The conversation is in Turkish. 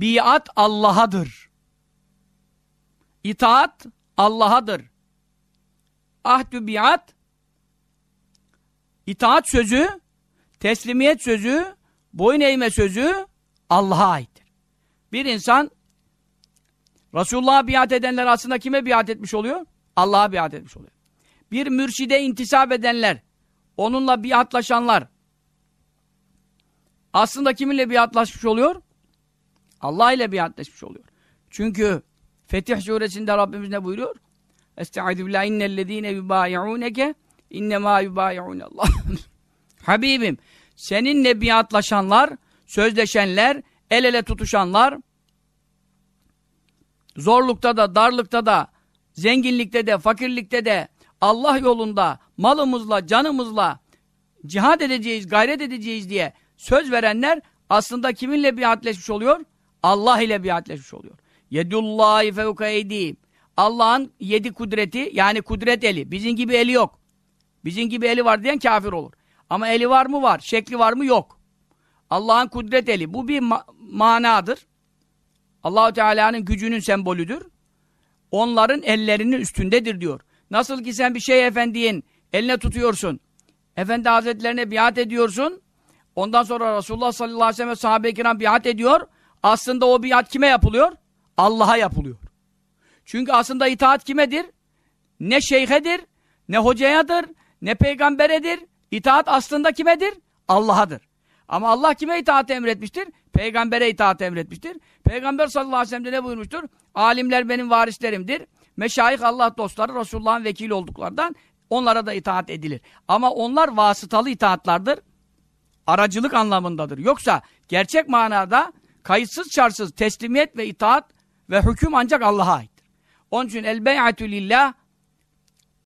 biat Allah'adır. İtaat Allah'adır. Ahdü biat itaat sözü, teslimiyet sözü, boyun eğme sözü Allah'a aittir. Bir insan Resulullah'a biat edenler aslında kime biat etmiş oluyor? Allah'a biat etmiş oluyor. Bir mürşide intisap edenler, onunla biatlaşanlar aslında kiminle biatlaşmış oluyor? Allah ile biatlaşmış oluyor. Çünkü Fetih suresinde Rabbimiz ne buyuruyor? Estaizu billahi innellezine yubayi'uneke innemâ yubayi'unallah. Habibim, seninle biatlaşanlar, sözleşenler, el ele tutuşanlar, zorlukta da, darlıkta da, zenginlikte de, fakirlikte de, Allah yolunda, malımızla, canımızla cihad edeceğiz, gayret edeceğiz diye söz verenler aslında kiminle biatleşmiş oluyor? Allah ile biatleşmiş oluyor. Yedullahi fevka eydihim. Allah'ın yedi kudreti yani kudret eli. Bizim gibi eli yok. Bizim gibi eli var diyen kafir olur. Ama eli var mı var, şekli var mı yok. Allah'ın kudret eli. Bu bir ma manadır. Allahu Teala'nın gücünün sembolüdür. Onların ellerinin üstündedir diyor. Nasıl ki sen bir şey efendiyin eline tutuyorsun. Efendi Hazretlerine biat ediyorsun. Ondan sonra Resulullah sallallahu aleyhi ve sellem sahabe-i kiram biat ediyor. Aslında o biat kime yapılıyor? Allah'a yapılıyor. Çünkü aslında itaat kimedir? Ne şeyhedir, ne hocayadır, ne peygamberedir. İtaat aslında kimedir? Allah'adır. Ama Allah kime itaat emretmiştir? Peygambere itaat emretmiştir. Peygamber sallallahu aleyhi ve sellem ne buyurmuştur? Alimler benim varislerimdir. Meşayih Allah dostları Resulullah'ın vekili olduklardan onlara da itaat edilir. Ama onlar vasıtalı itaatlardır. Aracılık anlamındadır. Yoksa gerçek manada kayıtsız şartsız teslimiyet ve itaat ve hüküm ancak Allah'a aittir. Onun için el bey'atü lillah